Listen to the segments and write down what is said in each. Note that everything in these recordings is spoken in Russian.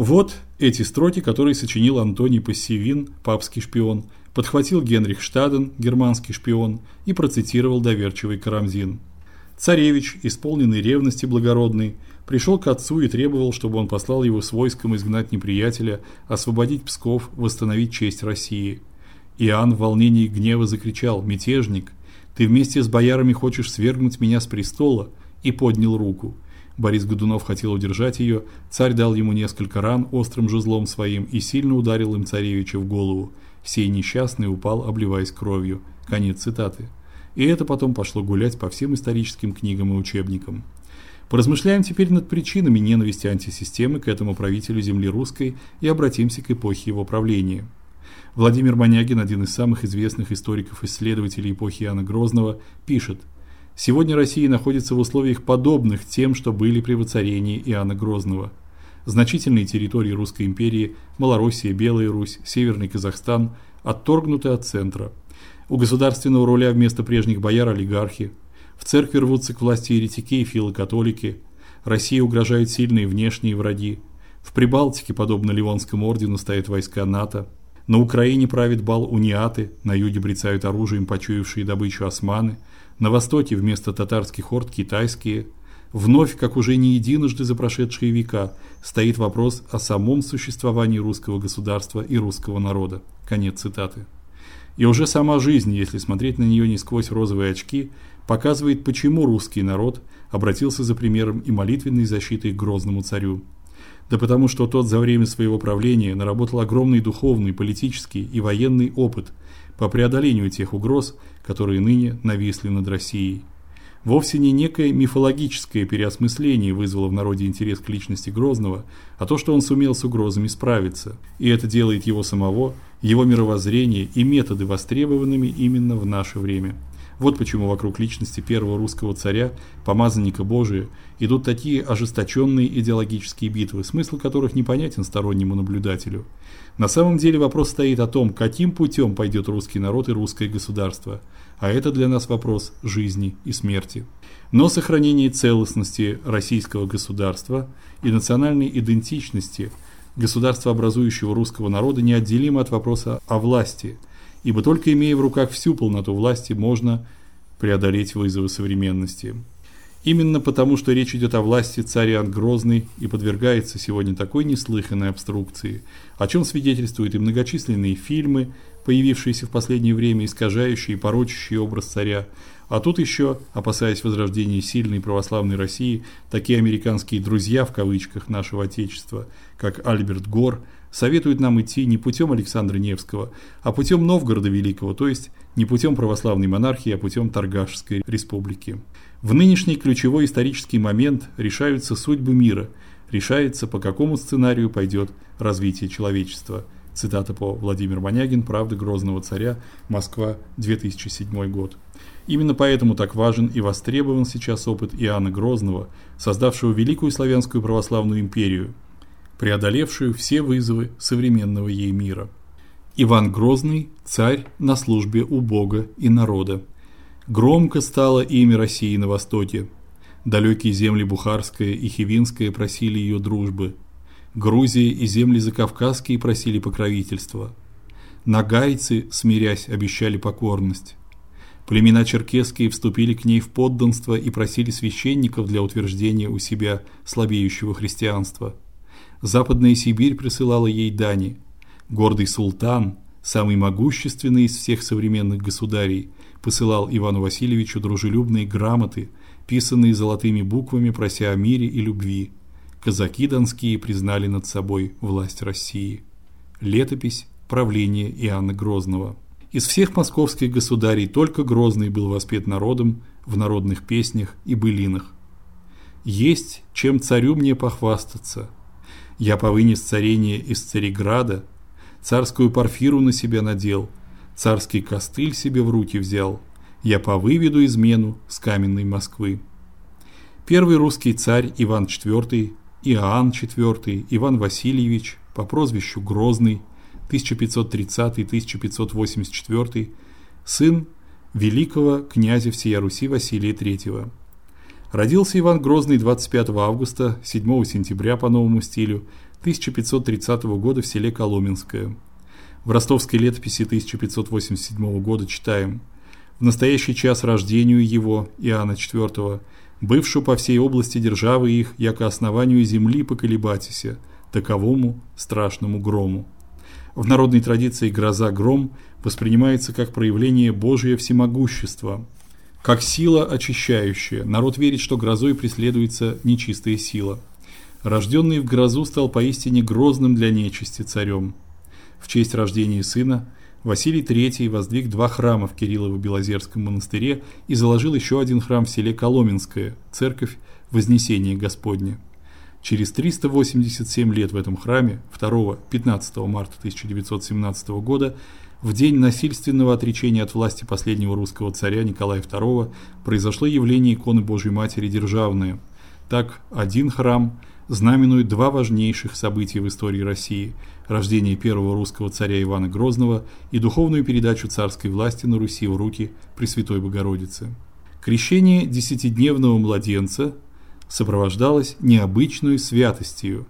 Вот эти строки, которые сочинил Антоний Пассивин, папский шпион, подхватил Генрих Штаден, германский шпион, и процитировал доверчивый Карамзин. Царевич, исполненный ревности благородной, пришел к отцу и требовал, чтобы он послал его с войском изгнать неприятеля, освободить Псков, восстановить честь России. Иоанн в волнении и гнева закричал: "Мятежник, ты вместе с боярами хочешь свергнуть меня с престола?" и поднял руку. Борис Годунов хотел удержать ее, царь дал ему несколько ран острым жезлом своим и сильно ударил им царевича в голову. Сей несчастный упал, обливаясь кровью. Конец цитаты. И это потом пошло гулять по всем историческим книгам и учебникам. Поразмышляем теперь над причинами ненависти антисистемы к этому правителю земли русской и обратимся к эпохе его правления. Владимир Манягин, один из самых известных историков-исследователей эпохи Иоанна Грозного, пишет: Сегодня Россия находится в условиях подобных тем, что были при воцарении Иоанна Грозного. Значительные территории Русской империи Малороссия, Белая Русь, Северный Казахстан отторгнуты от центра. У государственного руля вместо прежних бояр олигархи. В церкви рвутся к власти еретики и филокатолики. России угрожают сильные внешние враги. В Прибалтике, подобно Ливонскому ордену, стоят войска НАТО. На Украине правит бал униаты, на юге брецают оружием почуявшие добычу османы – на востоке вместо татарских орд китайские. Вновь, как уже не единожды за прошедшие века, стоит вопрос о самом существовании русского государства и русского народа. Конец цитаты. И уже сама жизнь, если смотреть на нее не сквозь розовые очки, показывает, почему русский народ обратился за примером и молитвенной защитой к грозному царю. Да потому что тот за время своего правления наработал огромный духовный, политический и военный опыт по преодолению тех угроз, которые ныне нависли над Россией. Вовсе не некое мифологическое переосмысление вызвало в народе интерес к личности Грозного, а то, что он сумел с угрозами справиться. И это делает его самого, его мировоззрение и методы востребованными именно в наше время. Вот почему вокруг личности первого русского царя, помазанника Божия, идут такие ожесточенные идеологические битвы, смысл которых непонятен стороннему наблюдателю. На самом деле вопрос стоит о том, каким путем пойдет русский народ и русское государство, а это для нас вопрос жизни и смерти. Но сохранение целостности российского государства и национальной идентичности государства образующего русского народа неотделимо от вопроса о власти – ибо только имея в руках всю полноту власти, можно преодолеть вызовы современности. Именно потому, что речь идет о власти, царь Иоанн Грозный и подвергается сегодня такой неслыханной обструкции, о чем свидетельствуют и многочисленные фильмы, появившиеся в последнее время, искажающие и порочащие образ царя, а тут еще, опасаясь возрождения сильной православной России, такие американские друзья в кавычках нашего отечества, как Альберт Гор, советуют нам идти не путем Александра Невского, а путем Новгорода Великого, то есть не путем православной монархии, а путем Торгашской республики. В нынешний ключевой исторический момент решаются судьбы мира, решается, по какому сценарию пойдет развитие человечества. Цитата по Владимир Манягин, Правда Грозного царя, Москва, 2007 год. Именно поэтому так важен и востребован сейчас опыт Иоанна Грозного, создавшего великую славянскую православную империю, преодолевшую все вызовы современного ей мира. Иван Грозный царь на службе у Бога и народа. Громко стало имя России на востоке. Далекие земли Бухарская и Хивинская просили ее дружбы. Грузия и земли закавказские просили покровительства. Нагайцы, смирясь, обещали покорность. Племена черкесские вступили к ней в подданство и просили священников для утверждения у себя слабеющего христианства. Западная Сибирь присылала ей дани. Гордый султан, самый могущественный из всех современных государей, посылал Ивану Васильевичу дружелюбные грамоты, писанные золотыми буквами, прося о мире и любви. Казаки донские признали над собой власть России. Летопись правления Иоанна Грозного. Из всех московских государей только Грозный был воспет народом в народных песнях и былинах. Есть чем царю мне похвастаться – я повынес царение из Цареграда, царскую парфиру на себя надел, царский костыль себе в руки взял. Я повыведу измену с каменной Москвы. Первый русский царь Иван IV, Иоанн IV, Иван Васильевич по прозвищу Грозный 1530-1584, сын великого князя всея Руси Василия III. Родился Иван Грозный 25 августа, 7 сентября по новому стилю 1530 года в селе Коломенское. В ростовской летописи 1587 года читаем: В настоящий час рождению его Иоанна IV, бывшую по всей области державы их, яко основанию земли поколебатися, таковому страшному грому. В народной традиции гроза гром воспринимается как проявление Божьего всемогущества, как сила очищающая. Народ верит, что грозой преследуется нечистая сила. Рожденный в грозу стал поистине грозным для нечисти царем. В честь рождения сына Василий III воздвиг два храма в Кириллово-Белозерском монастыре и заложил еще один храм в селе Коломенское, церковь Вознесения Господня. Через 387 лет в этом храме 2-15 марта 1917 года в день насильственного отречения от власти последнего русского царя Николая II произошло явление иконы Божьей Матери Державная. Так, один храм знаменует два важнейших события в истории России: рождение первого русского царя Ивана Грозного и духовную передачу царской власти на Руси в руки Пресвятой Богородицы. Крещение десятидневного младенца сопровождалось необычной святостью.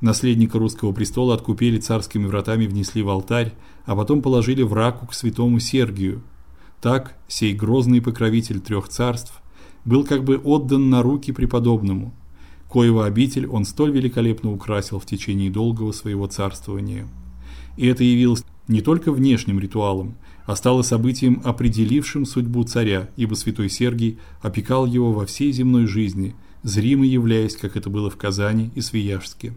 Наследника русского престола откупили царскими вратами внесли в алтарь, а потом положили в раку к святому Сергию. Так сей грозный покровитель трех царств был как бы отдан на руки преподобному, коего обитель он столь великолепно украсил в течение долгого своего царствования. И это явилось не только внешним ритуалом, а стало событием, определившим судьбу царя, ибо святой Сергий опекал его во всей земной жизни, зримо являясь, как это было в Казани и Свияжске.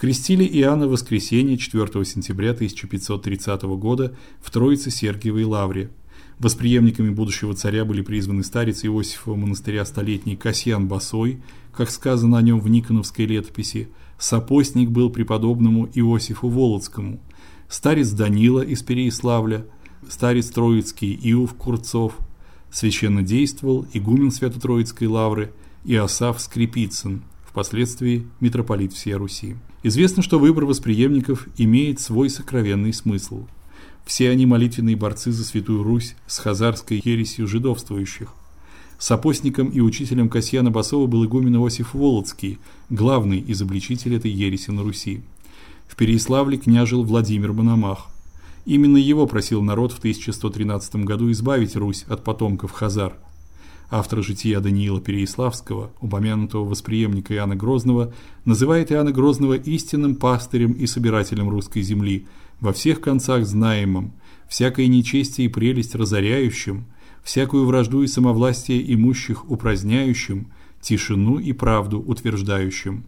Крестили Иоанна в воскресенье 4 сентября 1530 года в Троице-Сергиевой лавре. Восприемниками будущего царя были призваны старец Иосифова монастыря столетний Касьян Басой, как сказано о нем в Никоновской летописи, сопостник был преподобному Иосифу Володскому, старец Данила из Переяславля, старец Троицкий Иов Курцов, священно действовал игумен Свято-Троицкой лавры Иосаф Скрипицын, впоследствии митрополит всей Руси. Известно, что выбор восприемников имеет свой сокровенный смысл. Все они молитвенные борцы за Святую Русь с хазарской ересью жидовствующих. Сопостником и учителем Касьяна Басова был игумен Иосиф Володский, главный изобличитель этой ереси на Руси. В Переяславле княжил Владимир Мономах. Именно его просил народ в 1113 году избавить Русь от потомков хазар – автор жития Даниила Переяславского, упомянутого восприемника Иоанна Грозного, называет Иоанна Грозного истинным пастырем и собирателем русской земли, во всех концах знаемым, всякое нечестие и прелесть разоряющим, всякую вражду и самовластие имущих упраздняющим, тишину и правду утверждающим.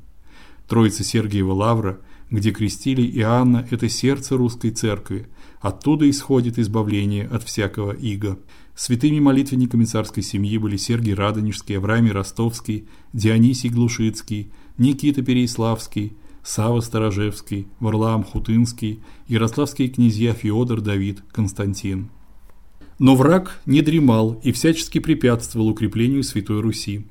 Троица Сергиева Лавра, где крестили Иоанна, это сердце русской церкви, оттуда исходит избавление от всякого ига. Святыми молитвенниками царской семьи были Сергий Радонежский, Авраамий Ростовский, Дионисий Глушицкий, Никита Переяславский, Сава Старожевский, Варлаам Хутынский, ярославские князья Феодор, Давид, Константин. Но враг не дремал и всячески препятствовал укреплению Святой Руси.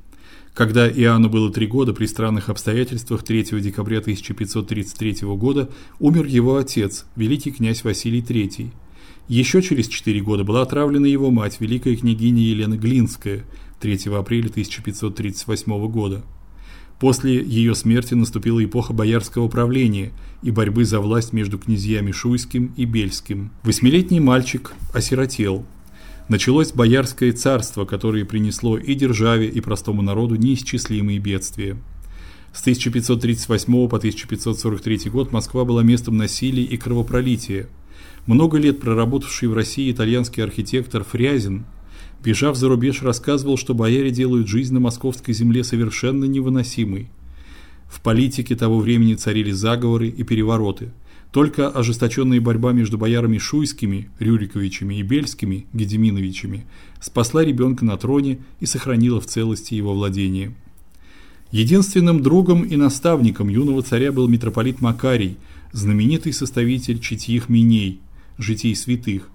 Когда Иоанну было три года, при странных обстоятельствах 3 декабря 1533 года умер его отец, великий князь Василий III. Еще через четыре года была отравлена его мать, великая княгиня Елена Глинская, 3 апреля 1538 года. После ее смерти наступила эпоха боярского правления и борьбы за власть между князьями Шуйским и Бельским. Восьмилетний мальчик осиротел. Началось боярское царство, которое принесло и державе, и простому народу неисчислимые бедствия. С 1538 по 1543 год Москва была местом насилия и кровопролития. Много лет проработавший в России итальянский архитектор Фрязин, бежав за рубеж, рассказывал, что бояре делают жизнь на московской земле совершенно невыносимой. В политике того времени царили заговоры и перевороты. Только ожесточенная борьба между боярами Шуйскими, Рюриковичами и Бельскими, Гедеминовичами, спасла ребенка на троне и сохранила в целости его владения. Единственным другом и наставником юного царя был митрополит Макарий, знаменитый составитель читьих миней – Житий святых.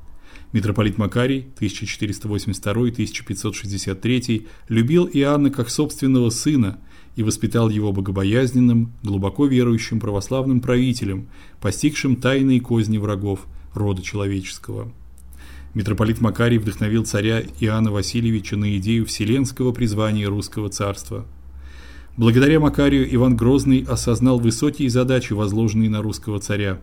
Митрополит Макарий 1482-1563 любил Иоанна как собственного сына и воспитал его богобоязненным, глубоко верующим православным правителем, постигшим тайные козни врагов рода человеческого. Митрополит Макарий вдохновил царя Иоанна Васильевича на идею вселенского призвания русского царства. Благодаря Макарию Иван Грозный осознал высокие задачи, возложенные на русского царя.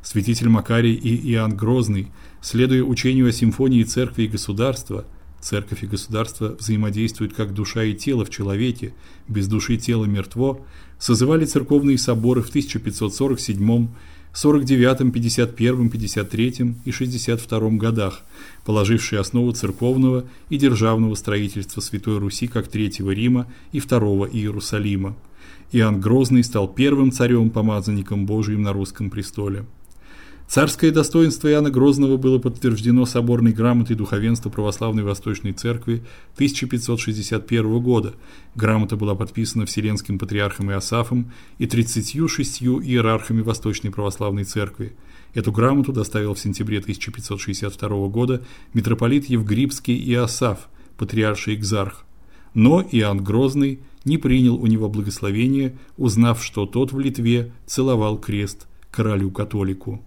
Святитель Макарий и Иоанн Грозный, следуя учению о симфонии церкви и государства, церковь и государство взаимодействуют как душа и тело в человеке, без души тело мертво, созывали церковные соборы в 1547 49, 51, 53 и 62 годах, положившие основу церковного и державного строительства Святой Руси как Третьего Рима и Второго Иерусалима. Иоанн Грозный стал первым царем-помазанником Божиим на русском престоле. Царское достоинство Иоанна Грозного было подтверждено соборной грамотой духовенства Православной Восточной Церкви 1561 года. Грамота была подписана Вселенским патриархом Иосафом и 36 иерархами Восточной Православной Церкви. Эту грамоту доставил в сентябре 1562 года митрополит Евгрипский Иосаф, патриарший экзарх. Но Иоанн Грозный не принял у него благословения, узнав, что тот в Литве целовал крест королю-католику.